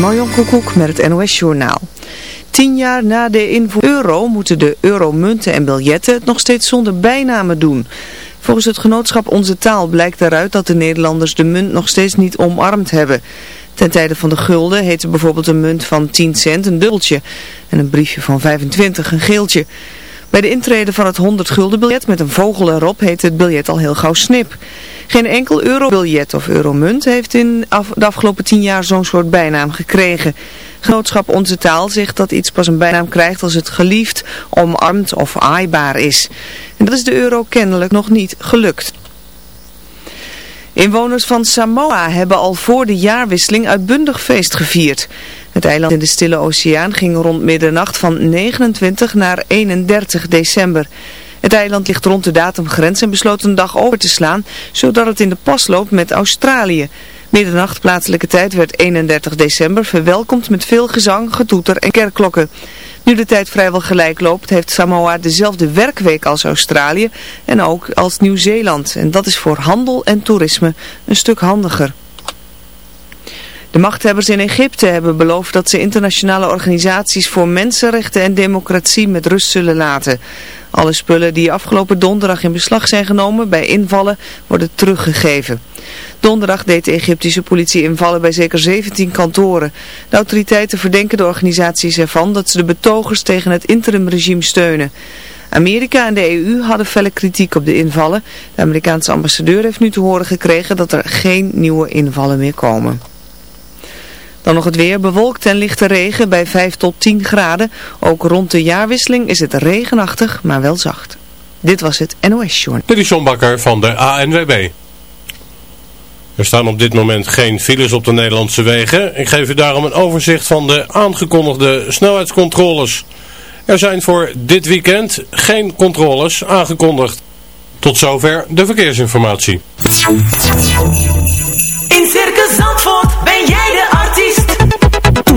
Marjon Koekoek met het NOS Journaal. Tien jaar na de invoering euro moeten de euromunten en biljetten het nog steeds zonder bijnamen doen. Volgens het genootschap Onze Taal blijkt daaruit dat de Nederlanders de munt nog steeds niet omarmd hebben. Ten tijde van de gulden heette bijvoorbeeld een munt van 10 cent een dubbeltje en een briefje van 25 een geeltje. Bij de intrede van het 100 gulden biljet met een vogel erop heette het biljet al heel gauw snip. Geen enkel eurobiljet of euromunt heeft in de afgelopen 10 jaar zo'n soort bijnaam gekregen. Genootschap Onze Taal zegt dat iets pas een bijnaam krijgt als het geliefd, omarmd of aaibaar is. En dat is de euro kennelijk nog niet gelukt. Inwoners van Samoa hebben al voor de jaarwisseling uitbundig feest gevierd. Het eiland in de Stille Oceaan ging rond middernacht van 29 naar 31 december. Het eiland ligt rond de datumgrens en besloot een dag over te slaan, zodat het in de pas loopt met Australië. Middernacht plaatselijke tijd werd 31 december verwelkomd met veel gezang, getoeter en kerkklokken. Nu de tijd vrijwel gelijk loopt, heeft Samoa dezelfde werkweek als Australië en ook als Nieuw-Zeeland. En dat is voor handel en toerisme een stuk handiger. De machthebbers in Egypte hebben beloofd dat ze internationale organisaties voor mensenrechten en democratie met rust zullen laten. Alle spullen die afgelopen donderdag in beslag zijn genomen bij invallen worden teruggegeven. Donderdag deed de Egyptische politie invallen bij zeker 17 kantoren. De autoriteiten verdenken de organisaties ervan dat ze de betogers tegen het interimregime steunen. Amerika en de EU hadden felle kritiek op de invallen. De Amerikaanse ambassadeur heeft nu te horen gekregen dat er geen nieuwe invallen meer komen. Dan nog het weer, bewolkt en lichte regen bij 5 tot 10 graden. Ook rond de jaarwisseling is het regenachtig, maar wel zacht. Dit was het NOS Journal. Dit is van de ANWB. Er staan op dit moment geen files op de Nederlandse wegen. Ik geef u daarom een overzicht van de aangekondigde snelheidscontroles. Er zijn voor dit weekend geen controles aangekondigd. Tot zover de verkeersinformatie.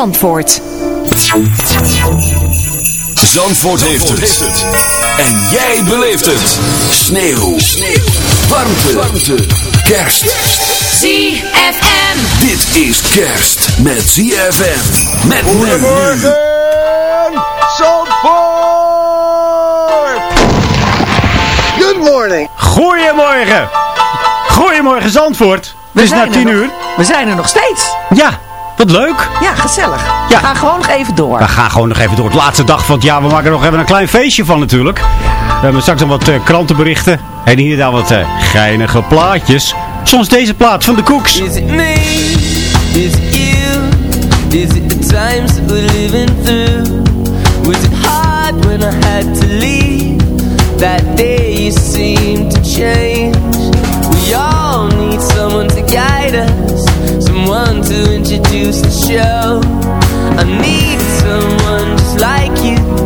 Zandvoort, heeft, het. En jij beleeft het. Sneeuw. Sneeuw. Warmte. Warmte. Kerst. ZFM. Dit is kerst met ZFM. Met. Goedemorgen, Zandvoort! Good morning. Goedemorgen. Goedemorgen Zandvoort. Het is na zijn er tien nog. uur. We zijn er nog steeds. Ja, wat leuk. Ja, gezellig. Ja. We gaan gewoon nog even door. We gaan gewoon nog even door. Het laatste dag van het jaar. We maken er nog even een klein feestje van natuurlijk. We hebben straks nog wat eh, krantenberichten. En hier dan wat eh, geinige plaatjes. Soms deze plaat van de Koeks. Is it me? Is it you? Is it the times that we're living through? Was it hard when I had to leave? That day you seemed to change. We all need someone to guide us, someone to introduce the show. I need someone just like you,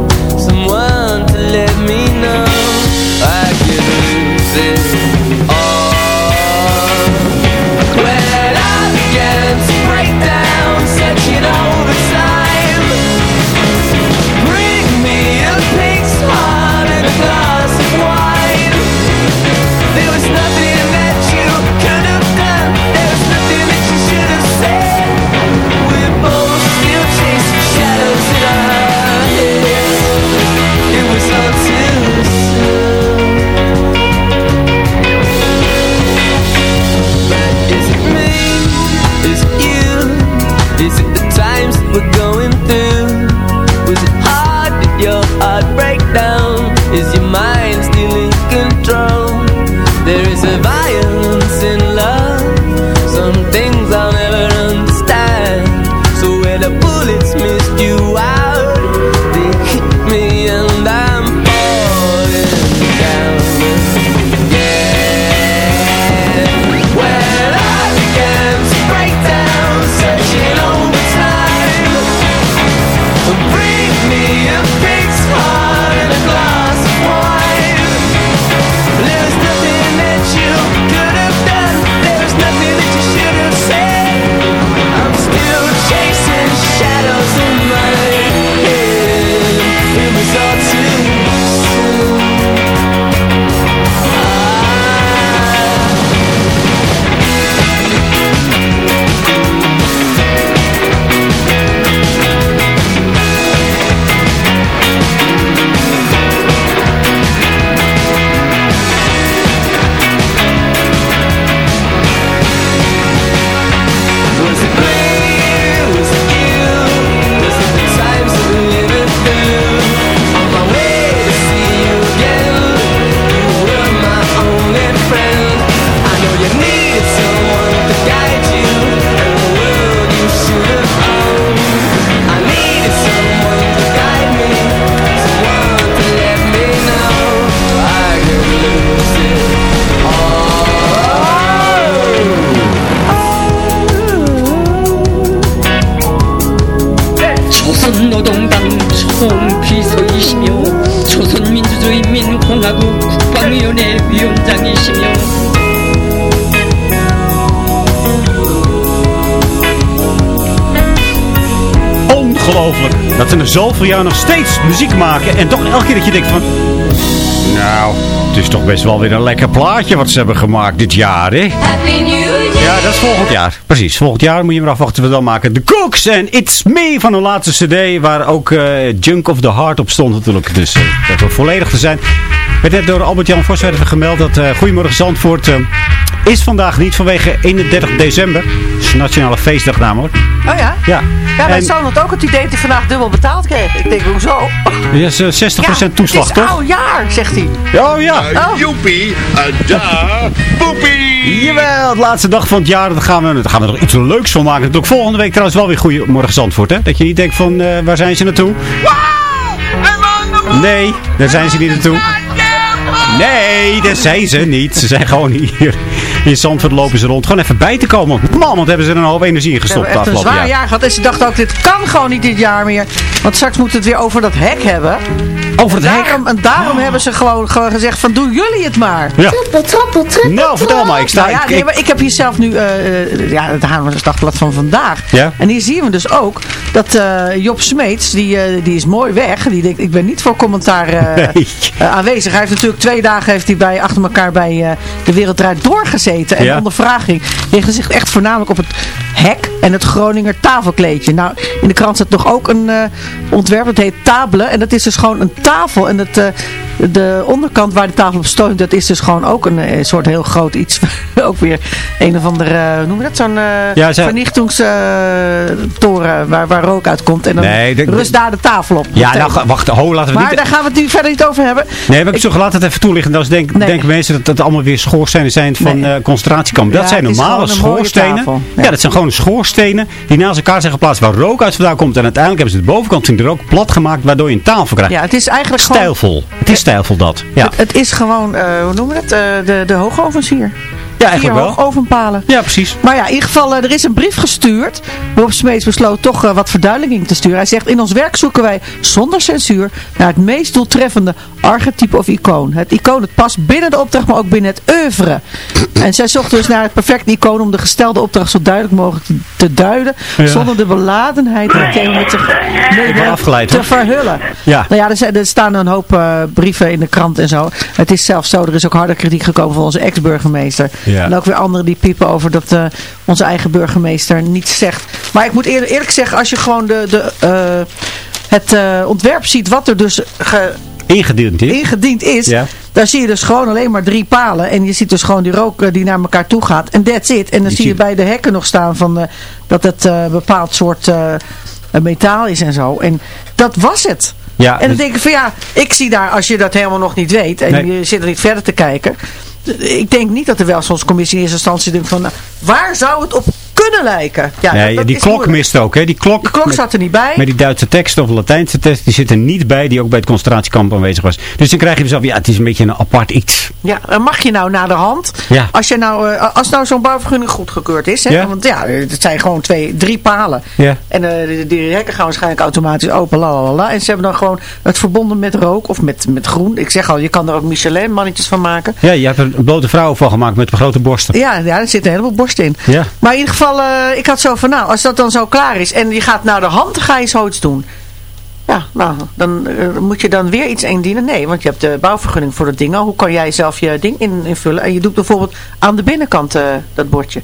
jaar nog steeds muziek maken. En toch elke keer dat je denkt van... Nou, het is toch best wel weer een lekker plaatje wat ze hebben gemaakt dit jaar, hè? Happy New Year. Ja, dat is volgend jaar. Precies. Volgend jaar moet je maar afwachten wat we dan maken. The Cooks en It's Me van hun laatste cd. Waar ook eh, Junk of the Heart op stond natuurlijk. Dus uh, dat we volledig te zijn. Werd net door Albert-Jan Vos gemeld dat uh, Goedemorgen Zandvoort uh, is vandaag niet vanwege 31 december. Dat is een nationale feestdag namelijk. Oh ja? Ja. Ja, mijn En- zoon had ook het idee dat hij vandaag dubbel betaald kreeg. Ik denk, hoezo? Ja, is, eh, 60% toeslag, het is toch? oud jaar, zegt hij. Oh ja. Oh. Joepie, da, poepie. Jawel, de laatste dag van het jaar. Daar gaan we, daar gaan we nog iets leuks van maken. Dat ook volgende week trouwens wel weer Goedemorgen Zandvoort. Hè? Dat je niet denkt van, eh, waar zijn ze naartoe? Nee, daar zijn ze niet naartoe. Nee, daar zijn ze niet. Ze zijn gewoon hier. In Zandvoort lopen ze rond. Gewoon even bij te komen. Man, want hebben ze er een hoop energie in gestopt het een zwaar jaar. jaar gehad. En ze dachten ook, dit kan gewoon niet dit jaar meer. Want straks moeten we het weer over dat hek hebben. Over het hek? daarom, En daarom hebben ze gewoon, gewoon gezegd van, doen jullie het maar. Ja. Trippel, trippel, trippel. Nou, vertel maar. Ik sta... Nou ja, ik- nee, maar ik heb hier zelf nu, eh, eh, ja, het Haarlemse Dagblad van vandaag. Ja. En hier zien we dus ook dat eh, Job Smeets, die, eh, die is mooi weg. Die denkt, ik ben niet voor commentaar Nee. aanwezig. Hij heeft natuurlijk twee dagen heeft hij bij, achter elkaar bij eh, De Wereld Draait doorgezeten. En Ja. ondervraging richt zich echt voornamelijk op het hek en het Groninger tafelkleedje. Nou, in de krant staat nog ook een eh, ontwerp, dat heet Table. En dat is dus gewoon een tafel. En het, eh, de onderkant waar de tafel op steunt, dat is dus gewoon ook een, eh, soort heel groot iets. ook weer een of andere, hoe noem je dat, zo'n Ja, vernichtingstoren waar, waar rook uitkomt. En dan Nee, de- rust daar de tafel op. Ja, nou, wacht. Ho, laten we maar niet... daar gaan we het nu verder niet over hebben. Nee, maar ik zeg, laat het even toelichten. Dan denk, Nee. denken mensen dat dat allemaal weer schoorstenen zijn van Nee. concentratiekampen. Dat Ja, zijn normale schoorstenen. Ja. Ja. dat zijn gewoon schoorstenen die naast elkaar zijn geplaatst waar rook uit vandaan komt. En uiteindelijk hebben ze de bovenkant van de rook plat gemaakt waardoor je een tafel krijgt. Ja, het is eigenlijk gewoon... Stijlvol. Het is stijlvol dat. Ja, Het, het is gewoon, eh, hoe noemen we het? Eh, de, de hoogovens hier. Ja eigenlijk wel. hoogovenpalen. Ja, precies. Maar ja, in ieder geval, eh, er is een brief gestuurd. Waarop Smeets besloot toch eh, wat verduidelijking te sturen. Hij zegt, in ons werk zoeken wij zonder censuur naar het meest doeltreffende archetype of icoon. Het icoon het past binnen de opdracht, maar ook binnen het oeuvre. en zij zochten dus naar het perfecte icoon om de gestelde opdracht zo duidelijk mogelijk te, te duiden. Ja. Zonder de beladenheid afgeleid, te hoor. verhullen. Ja. Nou ja, er, er staan een hoop eh, brieven in de krant en zo. Het is zelfs zo, er is ook harde kritiek gekomen van onze ex-burgemeester. Ja. En ook weer anderen die piepen over dat eh, onze eigen burgemeester niets zegt. Maar ik moet eerlijk, eerlijk zeggen, als je gewoon de, de, eh, het eh, ontwerp ziet wat er dus ge- Ingediend is. ingediend is, Ja. daar zie je dus gewoon alleen maar drie palen. En je ziet dus gewoon die rook die naar elkaar toe gaat. En that's it. En dan zie je bij de hekken nog staan van, dat het een bepaald soort metaal is en zo. En dat was het. Ja, en dan dus- denk ik van ja, ik zie daar, als je dat helemaal nog niet weet en Nee. je zit er niet verder te kijken. Ik denk niet dat de welstandscommissie in eerste instantie denkt van, nou, waar zou het op kunnen lijken? Ja, nee, dat- dat die klok moeilijk. mist ook. Hè? Die klok, Die klok met- zat er niet bij. Met die Duitse tekst of Latijnse tekst, die zit er niet bij, die ook bij het concentratiekamp aanwezig was. Dus dan krijg je zelf, ja, het is een beetje een apart iets. Ja, en mag je nou naar de hand, Ja. als, je nou, eh, als nou zo'n bouwvergunning goedgekeurd is, hè, Ja. want ja, het zijn gewoon twee, drie palen. Ja. En eh, die, die hekken gaan waarschijnlijk automatisch open, la, la, la. En ze hebben dan gewoon het verbonden met rook of met, met groen. Ik zeg al, je kan er ook Michelin mannetjes van maken. Ja, je hebt er een blote vrouw van gemaakt met grote borsten. Ja, ja, er zit een heleboel borst in. Ja. Maar in ieder geval, eh, ik had zo van, nou, als dat dan zo klaar is en je gaat naar de hand, ga je zoiets doen. Ja, nou, dan eh, moet je dan weer iets indienen. Nee, want je hebt de bouwvergunning voor dat ding al. Hoe kan jij zelf je ding in, invullen? En je doet bijvoorbeeld aan de binnenkant eh, dat bordje.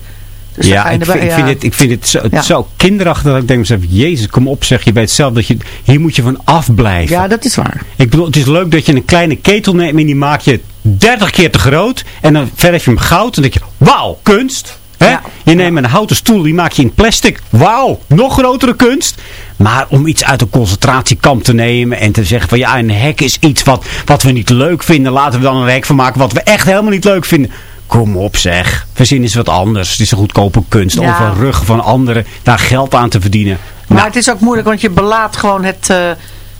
Dus ja, ik, erbij- vind, ik, vind het, ik vind het zo, Ja. zo kinderachtig dat ik denk mezelf, jezus, kom op zeg, je weet zelf dat je, hier moet je van afblijven. Ja, dat is waar. Ik bedoel, het is leuk dat je een kleine ketel neemt en die maak je 30 keer te groot. En dan verf je hem goud en dan denk je, wauw, kunst. Hè? Ja. Je neemt een houten stoel, die maak je in plastic. Wauw, nog grotere kunst. Maar om iets uit een concentratiekamp te nemen en te zeggen van ja, een hek is iets wat, wat we niet leuk vinden. Laten we dan een hek van maken wat we echt helemaal niet leuk vinden. Kom op zeg, verzin eens wat anders. Het is een goedkope kunst Ja. van ruggen van anderen daar geld aan te verdienen. Maar Nou, het is ook moeilijk, want je belaadt gewoon het eh,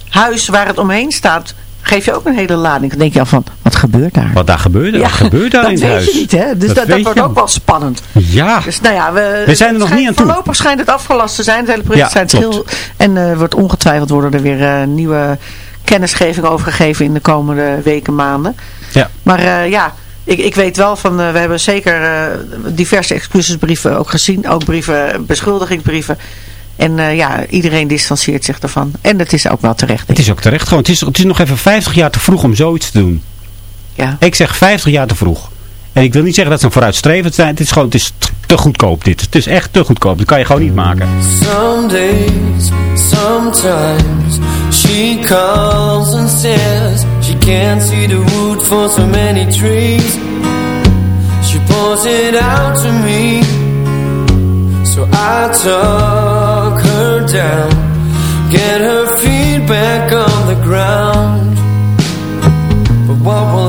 huis waar het omheen staat. Geef je ook een hele lading. Dan denk je al van, wat gebeurt daar? wat daar gebeurt, wat gebeurt daar dat in het weet huis? je niet, hè? Dus dat, dat, weet wordt je ook wel spannend. Ja. Dus nou ja, we, We zijn er nog schijnt- niet aan toe. Voorlopig schijnt het afgelast te zijn. Het hele project Ja, schijnt klopt. heel... En eh wordt ongetwijfeld worden er weer eh, nieuwe kennisgeving over gegeven in de komende weken, maanden. Ja. Maar eh, ja, ik, ik weet wel van, we hebben zeker diverse excusesbrieven ook gezien. Ook brieven, beschuldigingsbrieven. En eh, ja, iedereen distancieert zich ervan. En dat is ook wel terecht. Het is ook terecht gewoon. Het is, het is nog even 50 jaar te vroeg om zoiets te doen. Ja. Ik zeg 50 jaar te vroeg. En ik wil niet zeggen dat ze vooruitstrevend zijn. Het is gewoon, het is te goedkoop dit. Het is echt te goedkoop. Dat kan je gewoon niet maken. Some days, sometimes she calls and says she can't see the wood for so many trees. She pours it out to me, so I talk down, get her feet back on the ground. But what will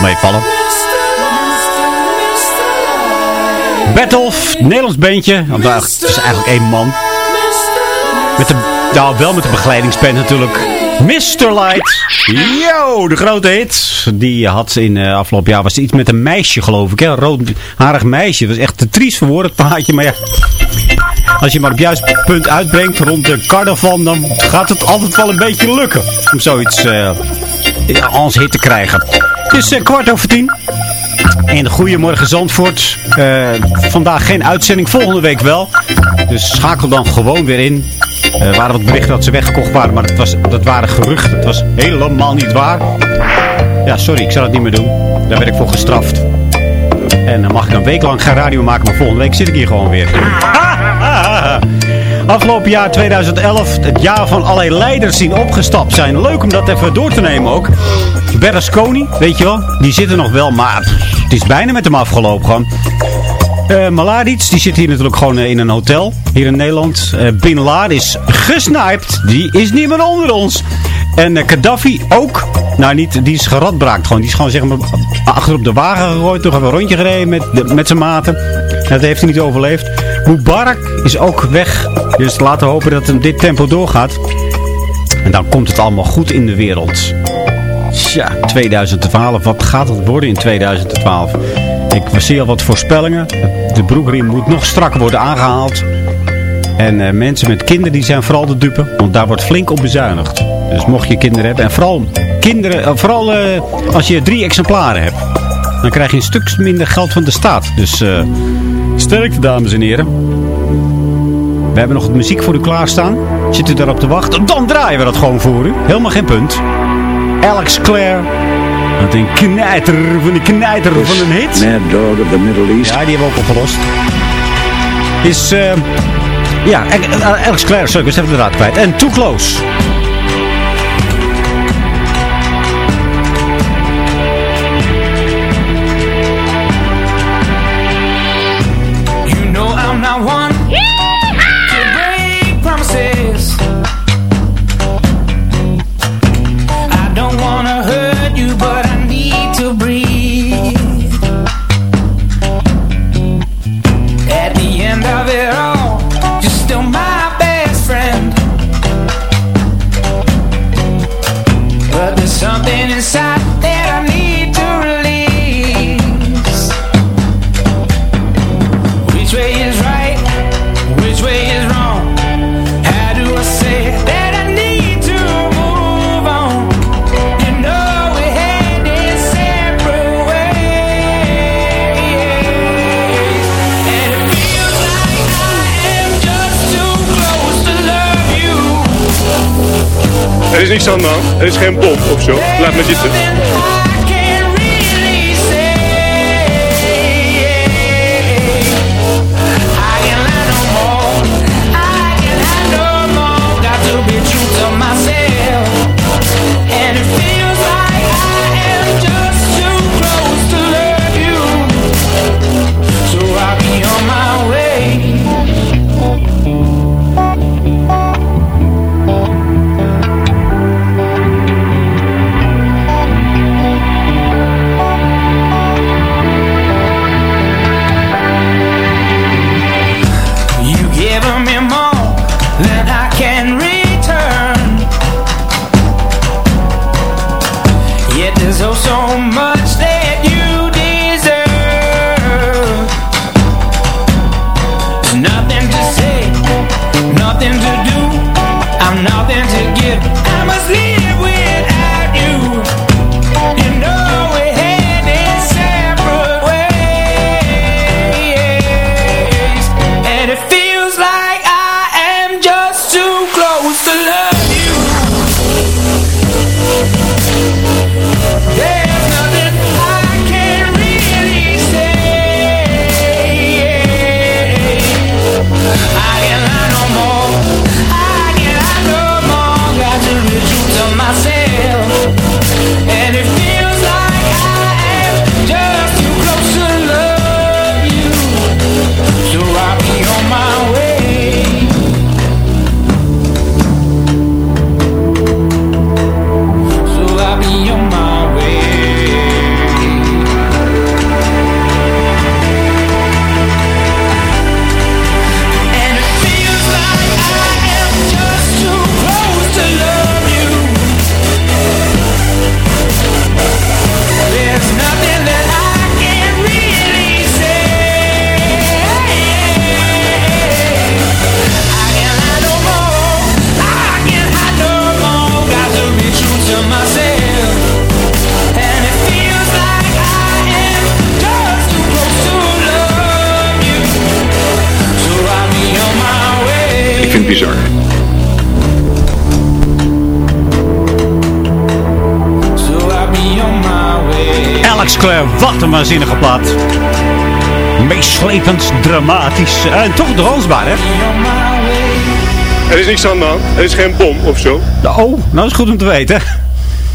toch meevallen. Bertolf, Nederlands bandje. Het is eigenlijk één man. Met de, nou, wel met de begeleidingsband natuurlijk. Mr. Light. Yo, de grote hit. Die had in uh, afgelopen jaar was iets met een meisje geloof ik. Hè? Een roodharig meisje. Dat was echt te triest voor woorden het plaatje. Maar ja, als je maar op het punt uitbrengt rond de carnaval, dan gaat het altijd wel een beetje lukken. Om zoiets eh als hit te krijgen. Het is eh, kwart over tien. En Goedemorgen Zandvoort. Eh, vandaag geen uitzending, volgende week wel. Dus schakel dan gewoon weer in. Er waren wat berichten dat ze weggekocht waren, maar dat, was, dat waren geruchten. Het was helemaal niet waar. Ja, sorry, ik zal het niet meer doen. Daar werd ik voor gestraft. En dan mag ik een week lang geen radio maken, maar volgende week zit ik hier gewoon weer. Afgelopen jaar 2011, het jaar van allerlei leiders die opgestapt zijn. Leuk om dat even door te nemen ook. Berlusconi, weet je wel, die zit er nog wel, maar het is bijna met hem afgelopen gewoon. Uh, die zit hier natuurlijk gewoon uh, in een hotel, hier in Nederland. Uh, Bin Laden is gesniped, die is niet meer onder ons. En Gaddafi ook, nou niet, die is geradbraakt gewoon. Die is gewoon zeg maar achter op de wagen gegooid, toch even een rondje gereden met, met zijn maten. Dat heeft hij niet overleefd. Mubarak is ook weg, dus laten we hopen dat het dit tempo doorgaat. En dan komt het allemaal goed in de wereld. Tja, 2012. Wat gaat het worden in 2012? Ik zie al wat voorspellingen. De broekriem moet nog strakker worden aangehaald. En eh, mensen met kinderen die zijn vooral de dupe. Want daar wordt flink op bezuinigd. Dus mocht je kinderen hebben. En vooral, kinderen, eh, vooral eh, als je drie exemplaren hebt. Dan krijg je een stuk minder geld van de staat. Dus sterkte dames en heren. We hebben nog wat muziek voor u klaarstaan. Zit u daarop te wachten? Dan draaien we dat gewoon voor u. Helemaal geen punt. Alex Clare. Wat een knijter van die knijter van een hit. Mad Dog of the Middle East. Ja, die hebben we ook opgelost. Is, eh ja, Alex Clare, sorry, ik was even de raad kwijt. En Too Close. Niks aan. Er is geen bom of zo. Laat me zitten. Een waanzinnige plaat. Meeslepend, dramatisch en toch dansbaar, hè? Er is niks aan de hand. Er is geen bom of zo. Oh, nou is goed om te weten.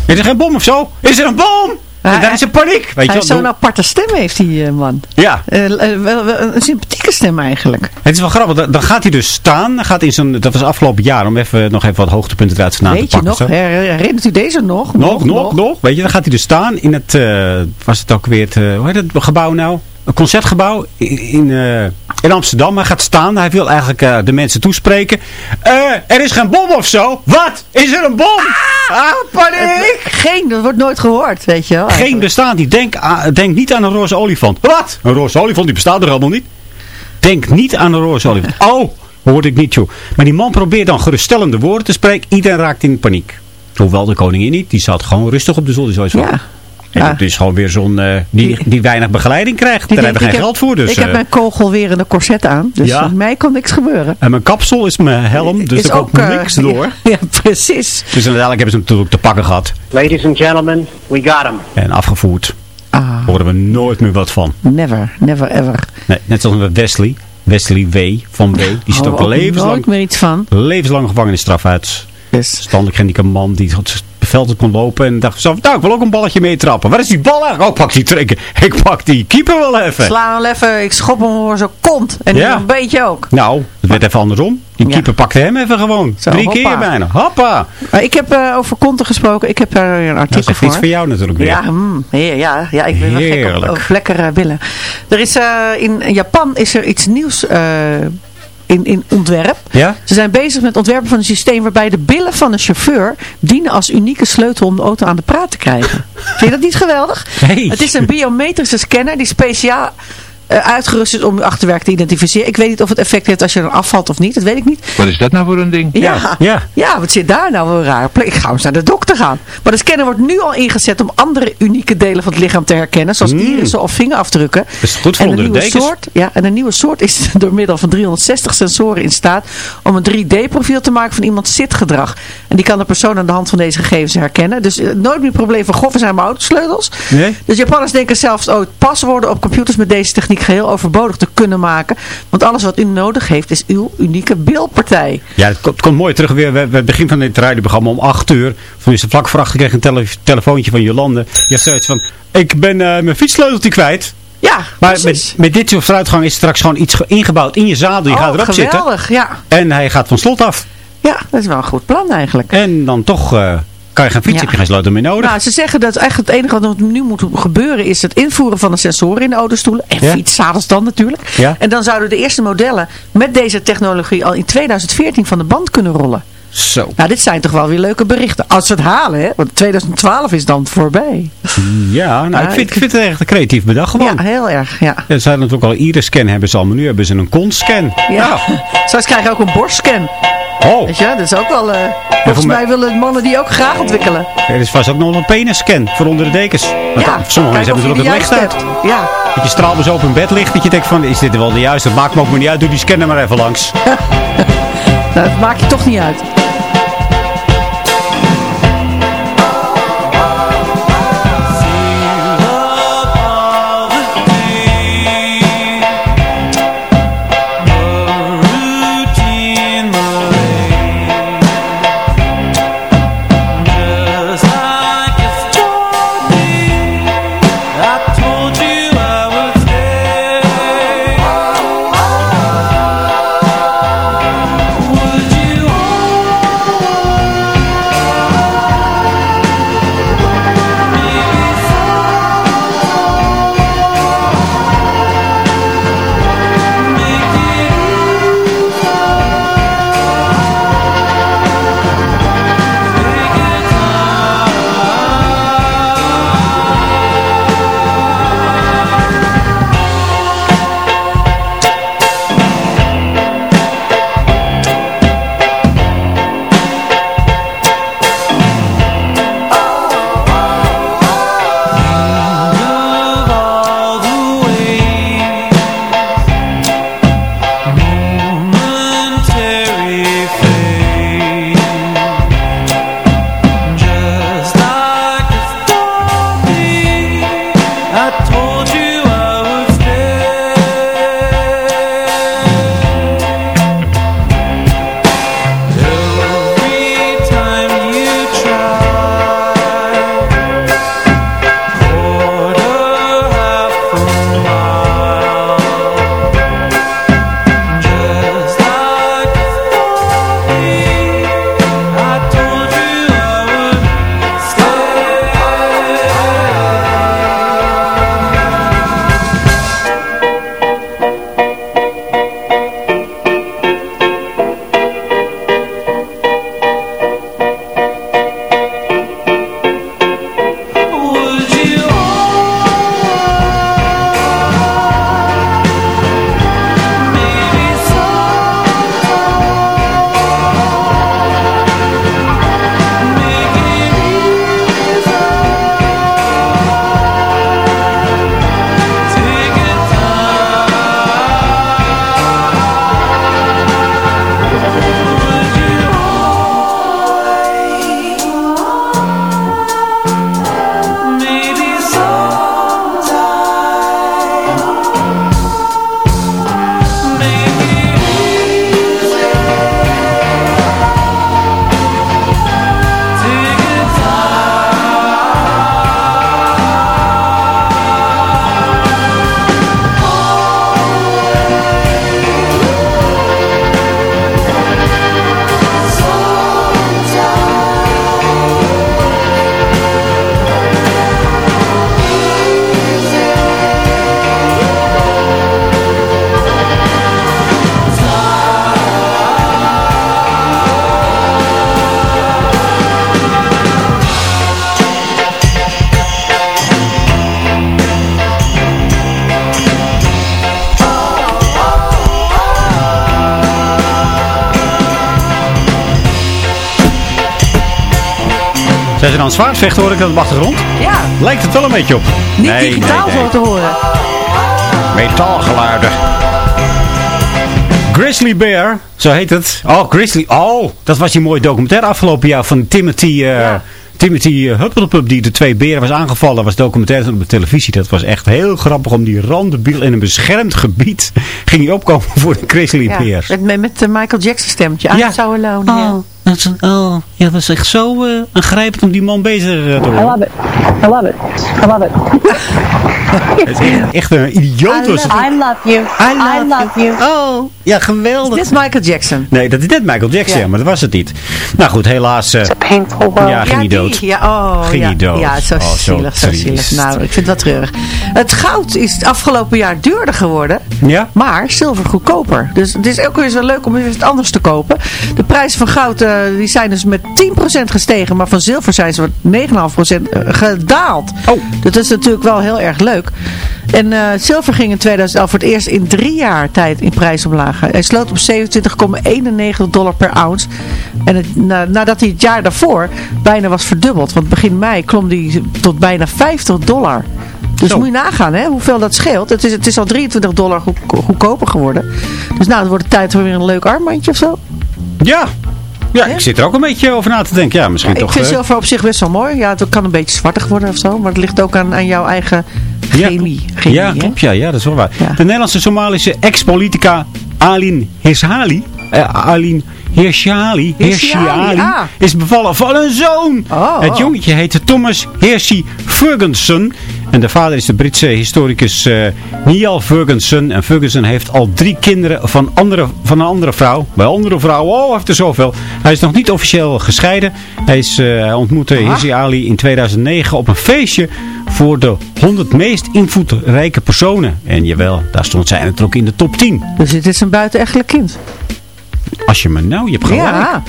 Is er geen bom of zo? Is er een bom? Daar is een paniek. Weet je Hij heeft zo'n aparte stem, heeft die eh, man. Ja. Eh, eh, wel, wel een sympathieke stem eigenlijk. Het is wel grappig. Dan, dan gaat hij dus staan. Dan gaat in zo'n, dat was afgelopen jaar. Om even, nog even wat hoogtepunten eruit na te Weet je pakken. nog? zo. Her- Herinnert u deze nog? Nog, nog, nog. Weet je, dan gaat hij dus staan in het, was het ook weer het, hoe heet het gebouw nou? Een concertgebouw in, in, in Amsterdam. Hij gaat staan. Hij wil eigenlijk eh, de mensen toespreken. Eh, er is geen bom of zo. Wat? Is er een bom? Ah, paniek! Geen, dat wordt nooit gehoord, weet je wel. Geen bestaat niet. Denk, aan- denk niet aan een roze olifant. Wat? Een roze olifant, die bestaat er helemaal niet. Denk niet aan een roze olifant. Oh, hoorde ik niet, joh. Maar die man probeert dan geruststellende woorden te spreken. Iedereen raakt in paniek. Hoewel de koningin niet. Die zat gewoon rustig op de zon. Die zoiets van, Ja. En Ja. het is gewoon weer zo'n... eh, die, die weinig begeleiding krijgt. Die Daar hebben we geen ik geld voor. Dus, ik heb eh, mijn kogel weer in de corset aan. Dus Ja. mij kan niks gebeuren. En mijn kapsel is mijn helm. Dus Is er ook, eh, niks door. Ja, precies. Dus uiteindelijk hebben ze hem natuurlijk te pakken gehad. Ladies and gentlemen, we got him. En afgevoerd. Ah. Horen we nooit meer wat van. Never, never ever. Nee, net zoals met Wesley. Wesley W. van W. Die zit Hou ook ook levenslang, nooit meer iets van. levenslange gevangenisstraf uit. Yes. Standelijk gehandicapte man die veld kon lopen en dacht zo, nou ik wil ook een balletje meetrappen. Waar is die bal eigenlijk? Oh, pak die trekken. Ik pak die keeper wel even. Sla hem wel even, ik schop hem voor zijn kont. En Ja. een beetje ook. Nou, het werd even andersom. Die Ja. keeper pakte hem even gewoon. Zo, Drie hoppa. keer bijna. Hoppa. Maar ik heb eh, over konten gesproken. Ik heb daar een Dat artikel is voor. iets voor jou natuurlijk weer. Ja, mm, ja, ja, ja, ik ben wel gek op, Heerlijk. op lekkere billen. Er is, eh, in Japan is er iets nieuws eh, in, in ontwerp. Ja? Ze zijn bezig met het ontwerpen van een systeem waarbij de billen van een chauffeur dienen als unieke sleutel om de auto aan de praat te krijgen. Vind je dat niet geweldig? Nee. Het is een biometrische scanner die speciaal uitgerust is om achterwerk te identificeren. Ik weet niet of het effect heeft als je er afvalt of niet. Dat weet ik niet. Wat is dat nou voor een ding? Ja, Ja. ja. wat zit daar nou voor een raar plek? Ik ga eens naar de dokter gaan. Maar de scanner wordt nu al ingezet om andere unieke delen van het lichaam te herkennen. Zoals Mm. irissen of vingerafdrukken. Dat is goed voor en een onder de nieuwe dekens. soort, ja, en een nieuwe soort is door middel van 360 sensoren in staat om een 3D-profiel te maken van iemands zitgedrag. En die kan de persoon aan de hand van deze gegevens herkennen. Dus eh, nooit meer probleem van, goh, we zijn mijn autosleutels. Nee? Dus Japanners denken zelfs ooit paswoorden op computers met deze techniek geheel overbodig te kunnen maken. Want alles wat u nodig heeft is uw unieke beeldpartij. Ja, het komt, het komt mooi terug weer. We, het begin van dit radioprogramma om 8 uur. Toen is ze vlak voor kreeg een tele- telefoontje van Jolande. Die had zoiets van, ik ben eh, mijn fietssleuteltje kwijt. Ja, Maar met, met dit soort vooruitgang is straks gewoon iets ge- ingebouwd in je zadel. Je Oh, gaat erop zitten. geweldig, ja. En hij gaat van slot af. Ja, dat is wel een goed plan eigenlijk. En dan toch eh, kan je gaan fietsen. Ja. Heb je geen sleutel meer nodig. Nou, ze zeggen dat echt het enige wat nu moet gebeuren is het invoeren van de sensoren in de autostoelen. En Ja. fietszadels dan natuurlijk. Ja. En dan zouden de eerste modellen met deze technologie al in 2014 van de band kunnen rollen. Zo. Nou, dit zijn toch wel weer leuke berichten. Als ze het halen, hè. Want 2012 is dan voorbij. Ja, nou, ik, vind, ik- ik vind het echt een creatief bedacht gewoon. Ja, heel erg, ja. Ja, ze hadden natuurlijk al een iris-scan hebben ze al, maar nu hebben ze een kont-scan. Ja. Straks krijg je ook een borstscan. Oh, Weet je, dat is ook wel... eh, volgens mij- willen mannen die ook graag ontwikkelen. er is vast ook nog een penis-scan voor onder de dekens. Want Ja, sommige mensen hebben natuurlijk die het licht uit. Ja. Dat je straalbes op een bed ligt, dat je denkt van, is dit wel de juiste? Het maakt me ook maar niet uit, doe die scanner maar even langs. Nou, dat maakt je toch niet uit. Dan zwaardvechten hoor ik dat op de achtergrond? Ja. Lijkt het wel een beetje op. Niet nee, digitaal nee, nee. zo te horen. Metaalgeluiden. Grizzly Bear, zo heet het. Oh, Grizzly. Oh, dat was die mooie documentaire afgelopen jaar van Timothy... eh Timothy uh, Huppelpup die de twee beren was aangevallen. was documentaire op de televisie. Dat was echt heel grappig om die randebiel in een beschermd gebied. Ging hij opkomen voor de Grizzly Ja, Bears. met, met, met de Michael Jackson stemmetje. I Ja. so alone. Oh, ja. Dat is, oh, ja, dat was echt zo eh, aangrijpend om die man bezig te horen. I love it. I love it. Het is echt, een idioot was het. I love you. I love, you. Oh, ja, geweldig. Dit is Michael Jackson. Nee, dat is net Michael Jackson, Ja. ja, maar dat was het niet. Nou goed, helaas. eh, Painful world. ja, ging niet die. dood. Ja, oh, Ging ja. niet dood. Ja, zo Oh, zo zielig, zo zielig. Nou, ik vind dat treurig. Het goud is het afgelopen jaar duurder geworden. Ja? Maar zilver goedkoper. Dus het is ook weer zo leuk om weer eens anders te kopen. De prijzen van goud eh, die zijn dus met 10% gestegen. Maar van zilver zijn ze met 9,5% eh, gedaald. Oh. Dat is natuurlijk wel heel erg leuk. En eh, zilver ging in 2011 voor het eerst in drie jaar tijd in prijs omlaag. Hij sloot op 27,91 dollar per ounce. En het, na- nadat hij het jaar daarvoor bijna was verdubbeld. Want begin mei klom hij tot bijna 50 dollar. Dus Zo. moet je nagaan hè, hoeveel dat scheelt. Het is, het is al 23 dollar goed, goedkoper geworden. Dus nou, het wordt tijd voor weer een leuk armbandje of zo. Ja. Ja, ik zit er ook een beetje over na te denken. Ja, misschien ik toch... vind eh, zilver op zich best wel mooi. Ja, het kan een beetje zwartig worden of zo. Maar het ligt ook aan, aan jouw eigen chemie. chemie ja, klopt. Ja, ja, dat is wel waar. Ja. De Nederlandse Somalische ex-politica Alin Hirshali, eh, Alin Hirshali, Hirshali, ah. is bevallen van een zoon. Oh, het oh. jongetje heette Thomas Hershey Ferguson. En de vader is de Britse historicus eh Niall Ferguson. En Ferguson heeft al drie kinderen van, andere, van een andere vrouw. Bij andere vrouwen, oh, heeft er zoveel. Hij is nog niet officieel gescheiden. Hij, is, eh, ontmoette Hirsi Ali in 2009 op een feestje voor de 100 meest invloedrijke personen. En jawel, daar stond zij natuurlijk in de top 10. Dus dit is een buitenechtelijk kind. Als je me nou, je hebt gelijk. Ja.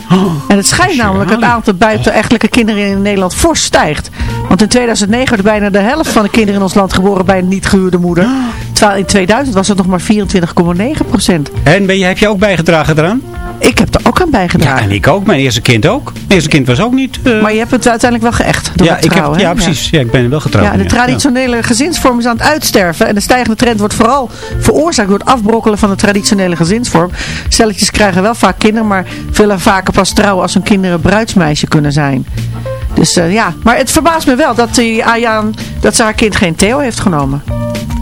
En het schijnt namelijk het aantal buitenechtelijke kinderen in Nederland fors stijgt. Want in 2009 werd bijna de helft van de kinderen in ons land geboren bij een niet gehuwde moeder. Terwijl in 2000 was het nog maar 24,9 procent. En ben je, heb je ook bijgedragen eraan? Ik heb er ook aan Ja, bijgedragen. en ik ook. Mijn eerste kind ook. Mijn eerste kind was ook niet... eh, Maar je hebt het uiteindelijk wel geëcht door ja, heb, trouwen. ja, precies. Ja. ik ben wel getrouwd. Ja, de traditionele gezinsvorm is aan het uitsterven. En de stijgende trend wordt vooral veroorzaakt door het afbrokkelen van de traditionele gezinsvorm. Stelletjes krijgen wel vaak kinderen, maar willen vaker pas trouwen als hun kinderen bruidsmeisje kunnen zijn. Dus eh, ja, maar het verbaast me wel dat, die Ayaan, dat ze haar kind geen Theo heeft genomen.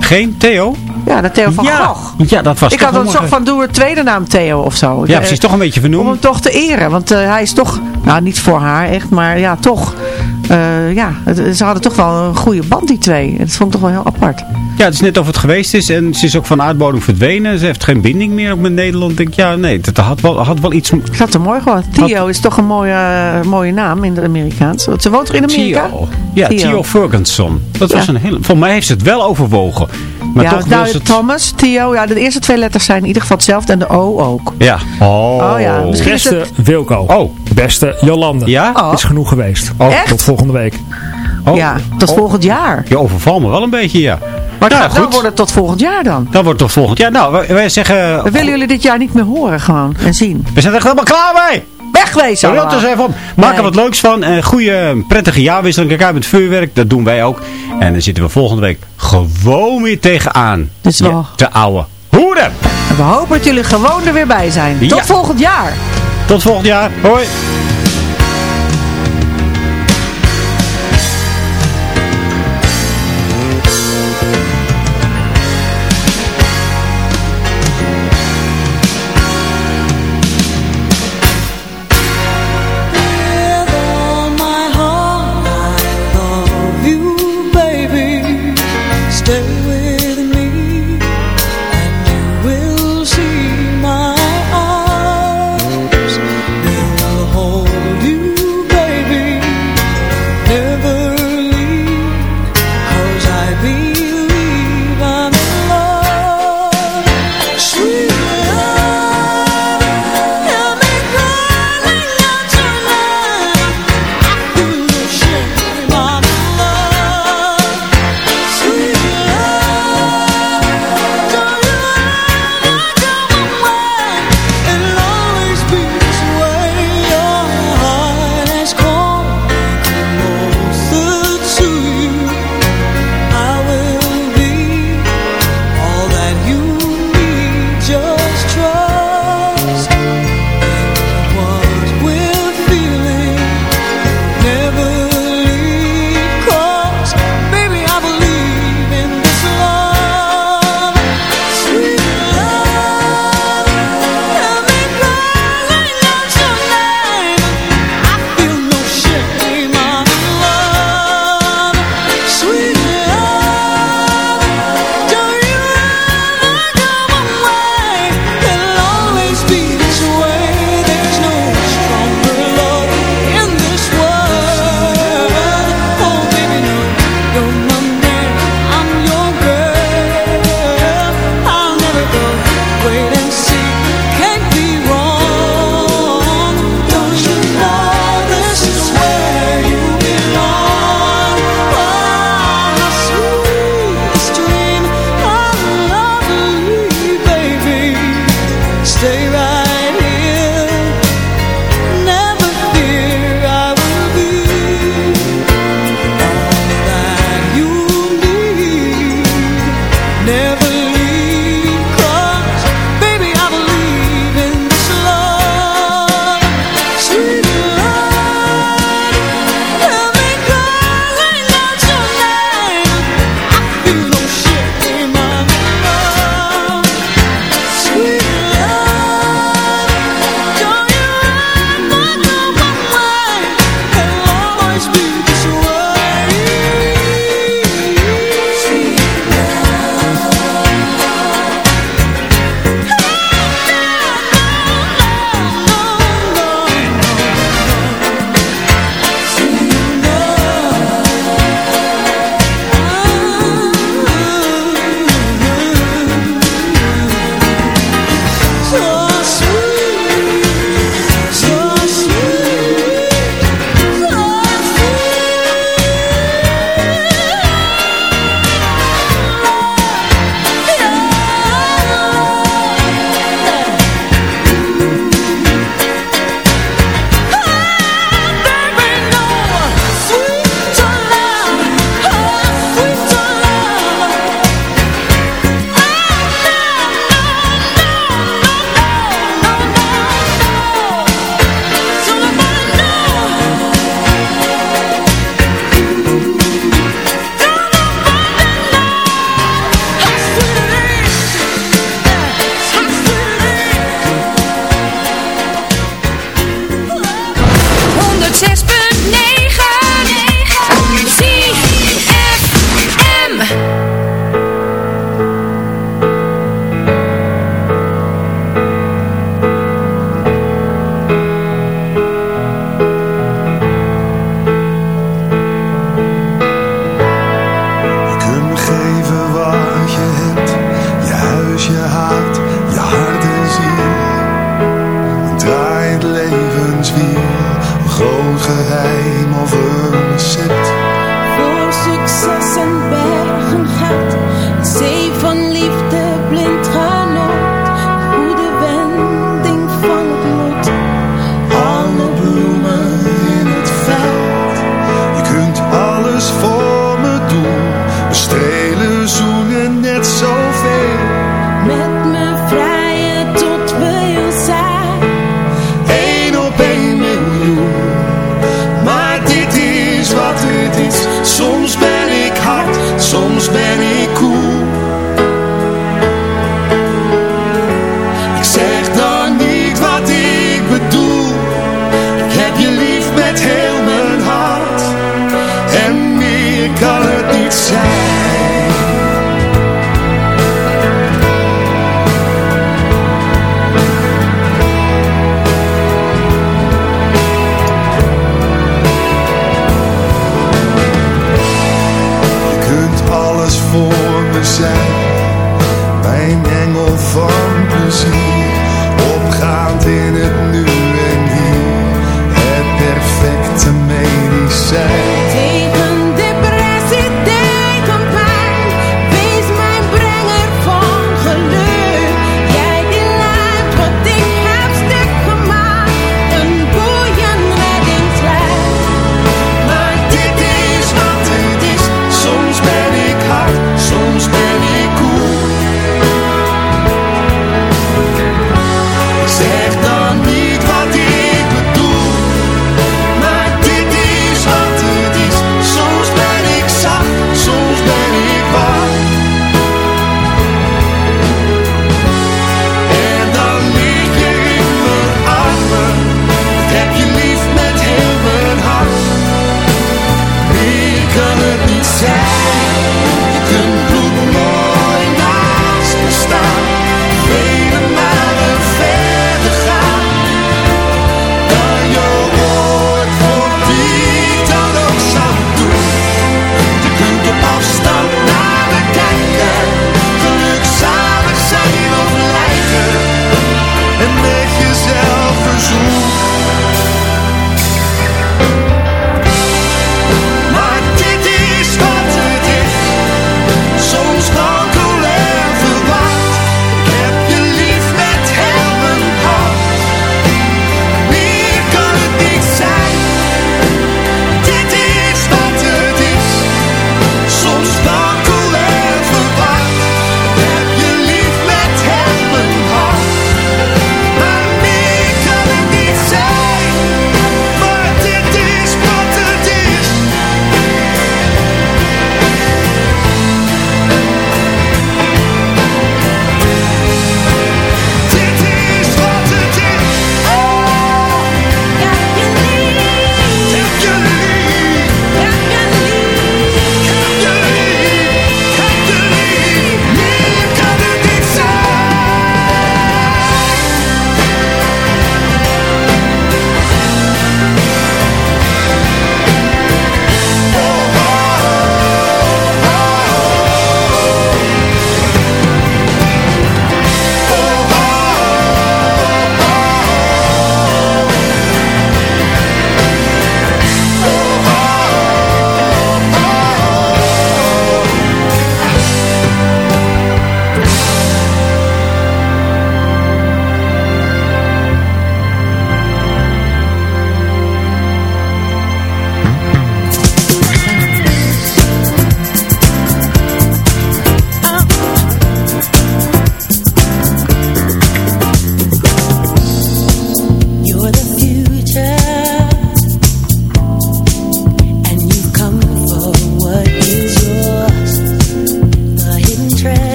Geen Theo? Ja, de Theo van ja. Gogh. Ja, dat was Ik had het een zo van, doe een tweede naam Theo of zo. Ja, precies. Toch een beetje Om vernoemd. hem toch te eren, want eh, hij is toch, nou niet voor haar echt, maar ja, toch. eh, ja, het- ze hadden toch wel een goede band die twee. Dat vond ik toch wel heel apart. Ja, het is net of het geweest is. En ze is ook van aardbodem verdwenen. Ze heeft geen binding meer ook met Nederland. Ik denk, ja, nee, dat had wel, had wel iets... Ik had er mooi gewoon. Theo is toch een mooie, eh, mooie naam in het Amerikaans. Want ze woont toch in Amerika? Theo. Ja, Theo, Ferguson. Dat was een hele... Voor mij heeft ze het wel overwogen. Maar ja, toch nou, het... Thomas, Theo, ja, de eerste twee letters zijn in ieder geval hetzelfde en de O ook. Ja. Oh. Oh ja, misschien is Beste het... Wilco. Oh. Beste Jolande. Ja? Oh. Is genoeg geweest. Oh. Echt? Tot volgende week. Oh. Ja, tot Oh. volgend jaar. Je overvalt me wel een beetje, ja. Maar het Nou, gaat wel goed. worden tot volgend jaar dan. Dat wordt toch volgend jaar. Nou, wij, wij zeggen... We willen jullie dit jaar niet meer horen gewoon en zien. We zijn er helemaal klaar mee. Wegwezen Rot allemaal. eens even op. Maak er wat leuks van. Een goede, prettige jaarwisseling. Kijk uit met vuurwerk. Dat doen wij ook. En dan zitten we volgende week gewoon weer tegenaan. Dus wel. Ja, de oude hoeren. En we hopen dat jullie gewoon er weer bij zijn. Tot Ja. volgend jaar. Tot volgend jaar. Hoi.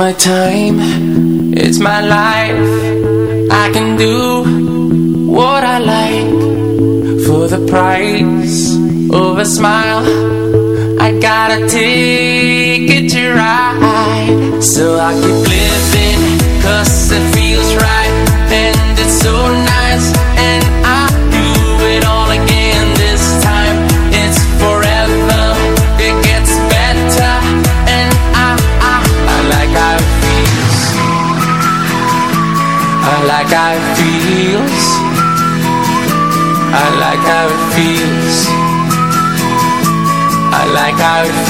My time, it's my life. I can do what I like for the price of a smile. I got a ticket to ride, so I keep out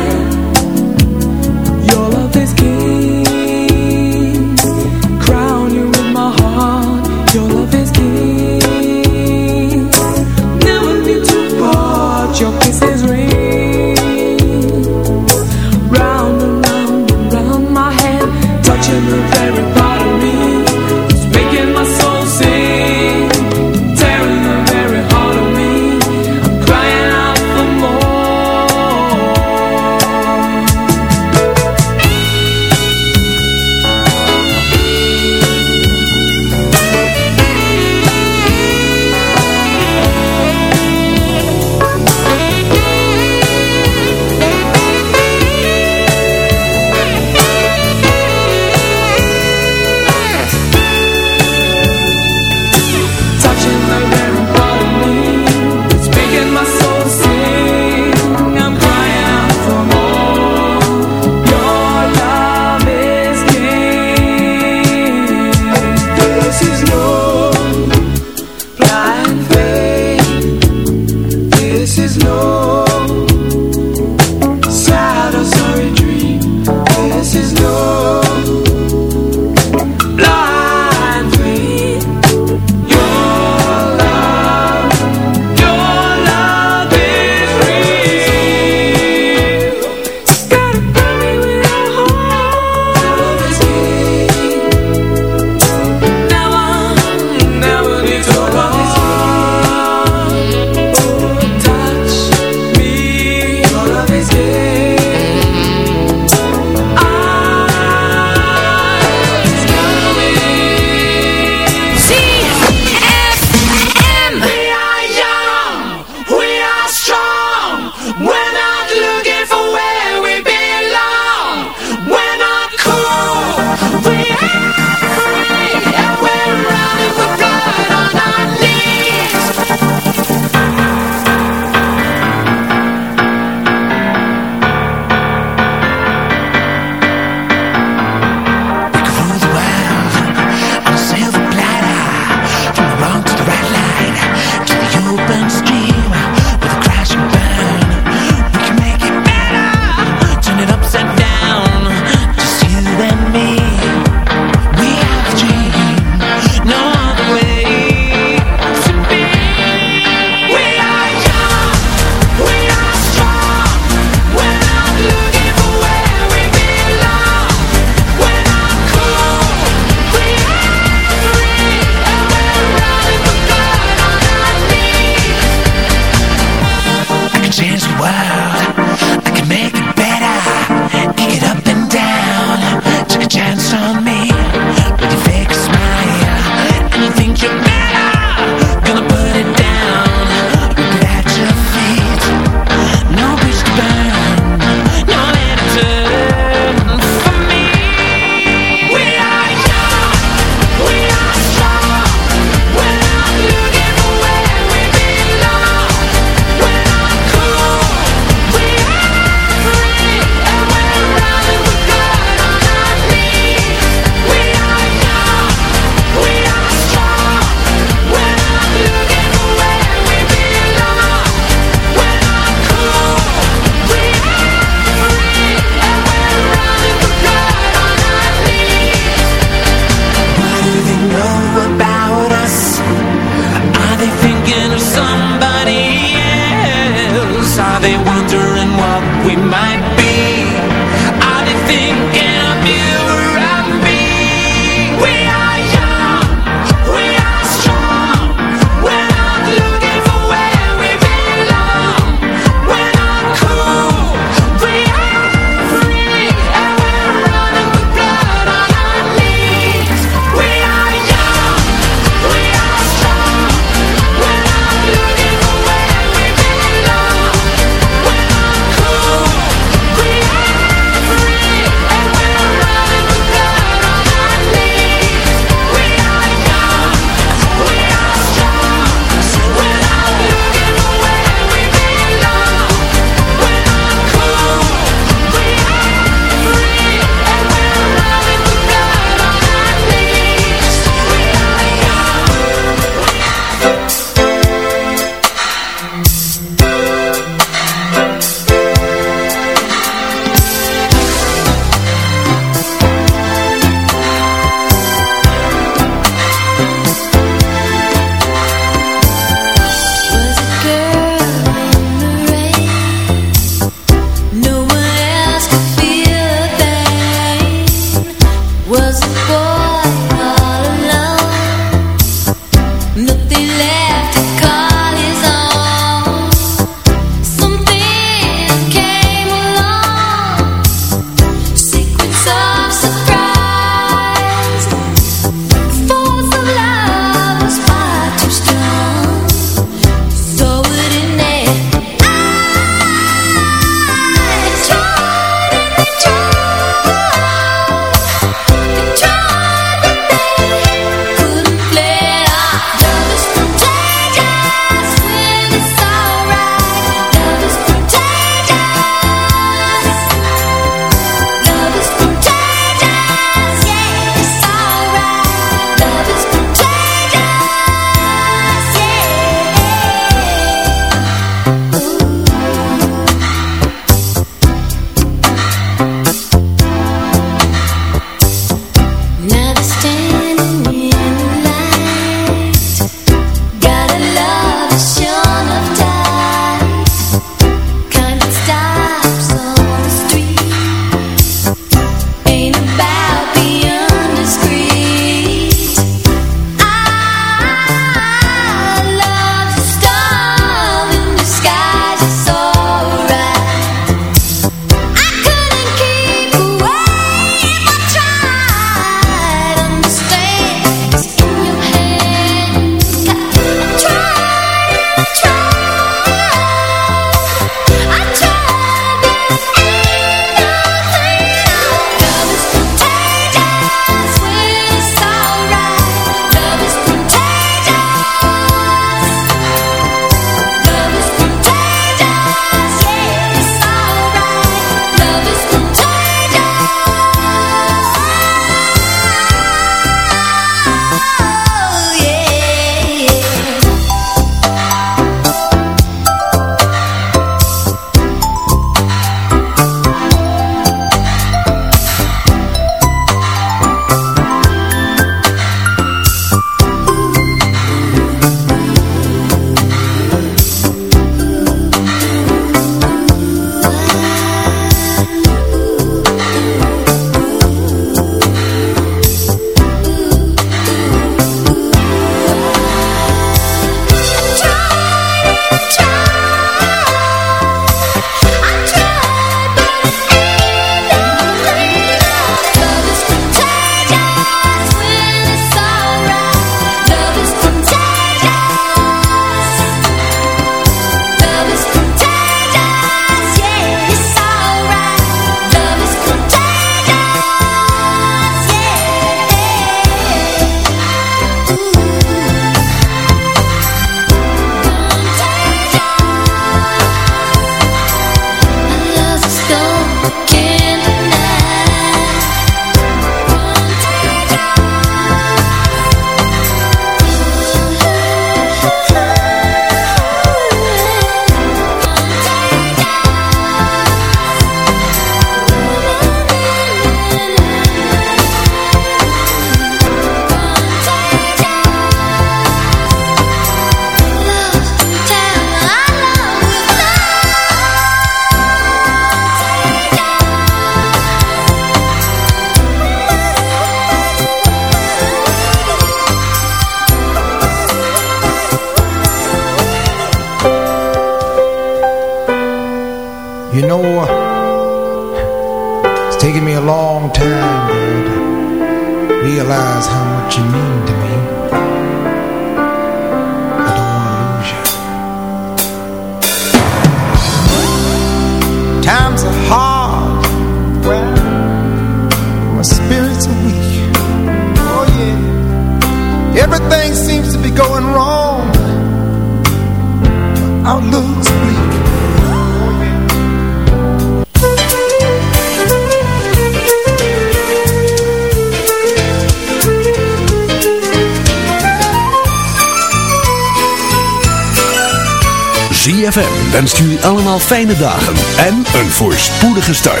fijne dagen en een voorspoedige start.